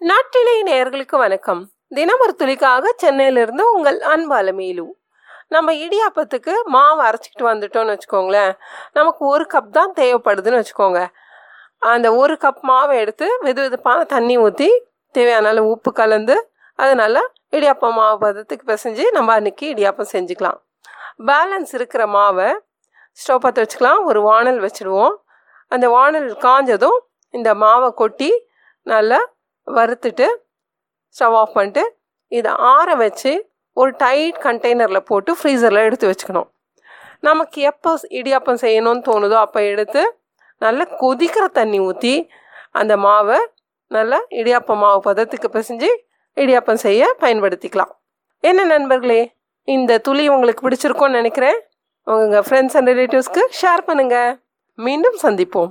நாட்டிலே நேயர்களுக்கு வணக்கம். தினம் ஒரு துளிக்காக சென்னையிலிருந்து உங்கள் அன்பால மேலு நம்ம இடியாப்பத்துக்கு மாவு அரைச்சிக்கிட்டு வந்துட்டோம்னு வச்சுக்கோங்களேன். நமக்கு ஒரு கப் தான் தேவைப்படுதுன்னு வச்சுக்கோங்க. அந்த ஒரு கப் மாவை எடுத்து வெது வெதுப்பான தண்ணி ஊற்றி தேவையான உப்பு கலந்து அதனால் இடியாப்பம் மாவு பதத்துக்கு பிசைஞ்சு நம்ம அன்றைக்கி இடியாப்பம் செஞ்சுக்கலாம். பேலன்ஸ் இருக்கிற மாவை ஸ்டவ் பற்ற வச்சுக்கலாம். ஒரு வானல் வச்சுடுவோம். அந்த வானல் காஞ்சதும் இந்த மாவை கொட்டி நல்லா வறுத்துட்டு ஸ்டவ் ஆஃப் பண்ணிட்டு இதை ஆற வச்சு ஒரு டைட் கண்டெய்னரில் போட்டு ஃப்ரீசரில் எடுத்து வச்சுக்கணும். நமக்கு எப்போ இடியாப்பம் செய்யணும்னு தோணுதோ அப்போ எடுத்து நல்லா கொதிக்கிற தண்ணி ஊற்றி அந்த மாவை நல்லா இடியாப்பம் மாவு பதத்துக்கு பிசைஞ்சு இடியாப்பம் செய்ய பயன்படுத்திக்கலாம். என்ன நண்பர்களே இந்த துளி உங்களுக்கு பிடிச்சிருக்கோன்னு நினைக்கிறேன். உங்கள் ஃப்ரெண்ட்ஸ் அண்ட் ரிலேட்டிவ்ஸ்க்கு ஷேர் பண்ணுங்கள் மீண்டும் சந்திப்போம்.